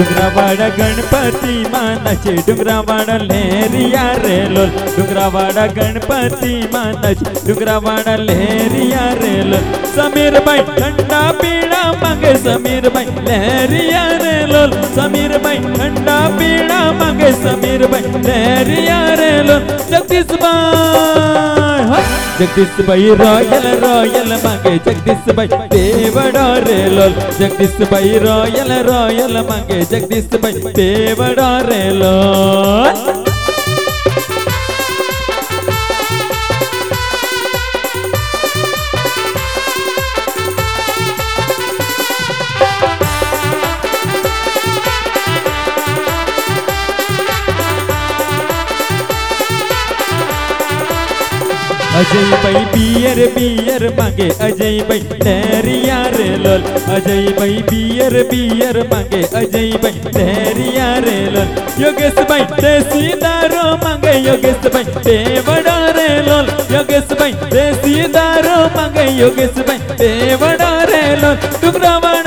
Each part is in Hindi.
डुंगरावाडा गणपती मानाचे डुंगरावाडा लेरिया रे लोल. डुंगरावाडा गणपती मानाचे डुंगरावाडा लेरिया रे लोल. समीर बाई थंडा पिळा मागे समीर बाई लेरिया रे लोल. समीर बाई थंडा पिळा मागे ಜಗದೀಶ್ ಬೈ ರಾಯಲ್ ರಾಯಲ್ ಮಂಗೆ ಜಗದೀಶ್ ಬೈ ದೇವಡ ರೇಲೋಲ್ ಜಗದೀಶ್ ಬೈ ರಾಯಲ್ ರಾಯಲ್ ಮಂಗೆ ಜಗದೀಶ್ ಬೈ ದೇವಡ ರೇಲೋಲ್ अजय भाई बियर बियर मागे। अजय बाई लहरिया रे लोल। अजय बाई बियर बियर मागे। अजय बाई लहरिया रे लोल। योगेश भाई देसी दारो मागे। योगेश बाई देवडा रे लोल। योगेश बाई देसी दारो मागे। योगेश बाई देवडा रे लोल। डुंगरावाडा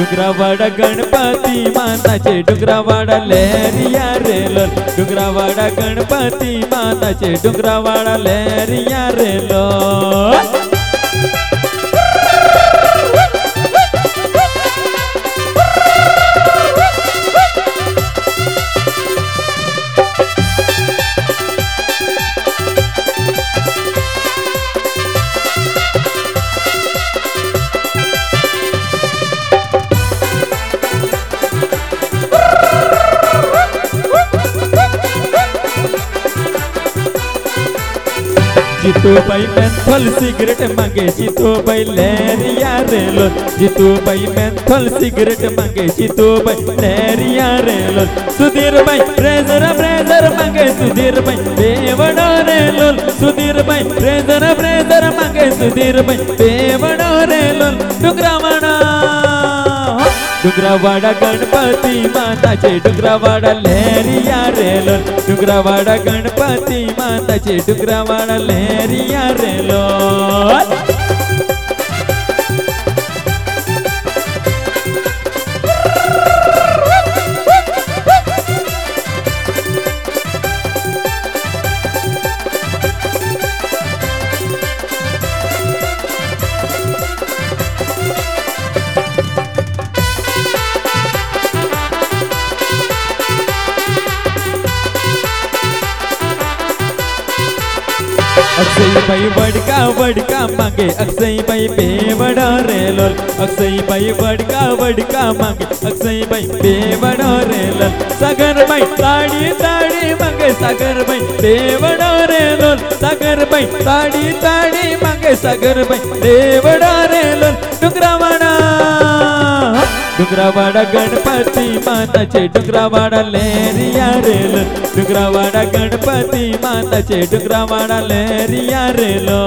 डुगरावाडा गणपती माताचे डुगरावाडा लहरिया रे लोल. गणपती माताचे डुगरावाडा लहरिया रे જીતુ ભાઈ મેન્થોલ સિગરેટ માંગે જીતુ ભાઈ લેરિયા રેલો જીતુ ભાઈ મેન્થોલ સિગરેટ માંગે જીતુ ભાઈ લેરિયા રેલો સુધીર ભાઈ પ્રેઝર પ્રેઝર માંગે સુધીર ભાઈ બેવડો રેલો સુધીર ભાઈ પ્રેઝર પ્રેઝર માંગે સુધીર ભાઈ બેવડો રેલો ડુંગરાવાડા ગણપતિ માતા છે ડુંગરાવાડા લહેરિયા રેલો ડુંગરાવાડા ગણપતિ માતા છે ડુંગરાવાડા લહેરિયા રેલો अक्षय भाई बड़का बड़का मांगे। अक्षय भाई बेवडा रे लोल। अक्षय भाई बड़का बड़का मांगे। अक्षय भाई बेवडा रे लोल। सागर भाई ताडी ताडी मांगे। सागर भाई बेवडा रे लोल। सागर भाई ताडी ताडी मांगे। सागर भाई देवडा रे लोल। डुंगरावाडा డుగ్రవాడ గణపతి మాత చే డుగ్రవాడ లేరియారేలో డుగ్రవాడ గణపతి మాత చే డుగ్రవాడ లేరియారేలో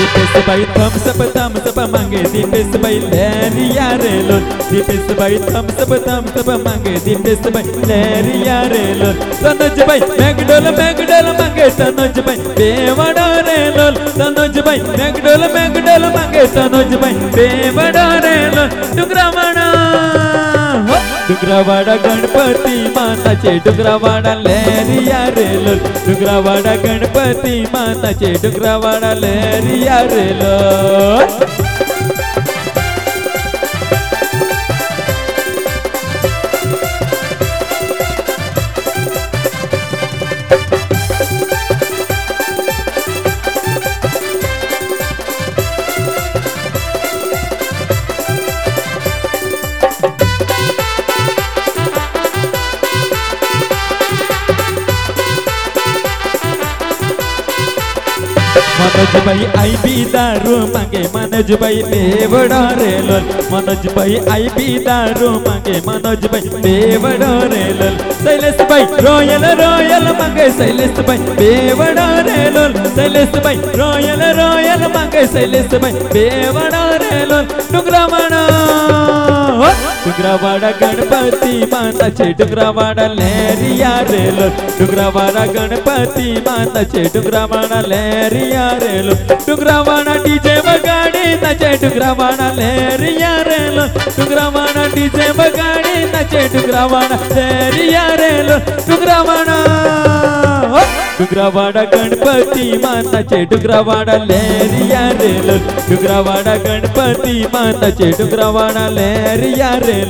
दीपेश बाई थम थम्सअप मांगे दीपेश भाई लहरिया रे लोल दीपेश बाई थम्सअप थम्सअप मांगे दीपेश भाई लहरिया रे लोल तनुज बाई मैकडोल मैकडोल मांगे तनुज भाई बेवडा रे लोल तनुज बाई मैकडोल मैकडोल मांगे तनुज बाई बेवडा रे हो. डुंगरावाडा गणपती माताचे डुंगरावाडा लहरिया रे लोल डुंगरावाडा गणपती माताचे डुंगरावाडा लहरिया रे लोल मनोजबाई आई बी दारू मागे मनोजबाई बेवडो रे लोल मनोजबाई आई बी दारू मागे मनोजबाई बेवडो रे लोल शैलेशबाई रॉयल रॉयल मागे शैलेशबाई बेवडो रे लोल शैलेशबाई रॉयल रॉयल मागे शैलेशबाई बेवडो रे लोल डुंगरावाडा हो! डुंगरावाडा गणपती माताचे डुंगरावाडा लेरिया रे लोल डुंगरावाडा गणपती माताचे डुंगरावाडा लेरिया रे लोल डुंगरावाडा डीजे वगाडी नाचे डुंगरावाडा लेरिया रे लोल डुंगरावाडा डीजे वगाडी नाचे डुंगरावाडा लेरिया रे लोल डुंगरावाडा हो! डुंगरावाडा गणपती माताचे डुंगरावाडा लेरिया रे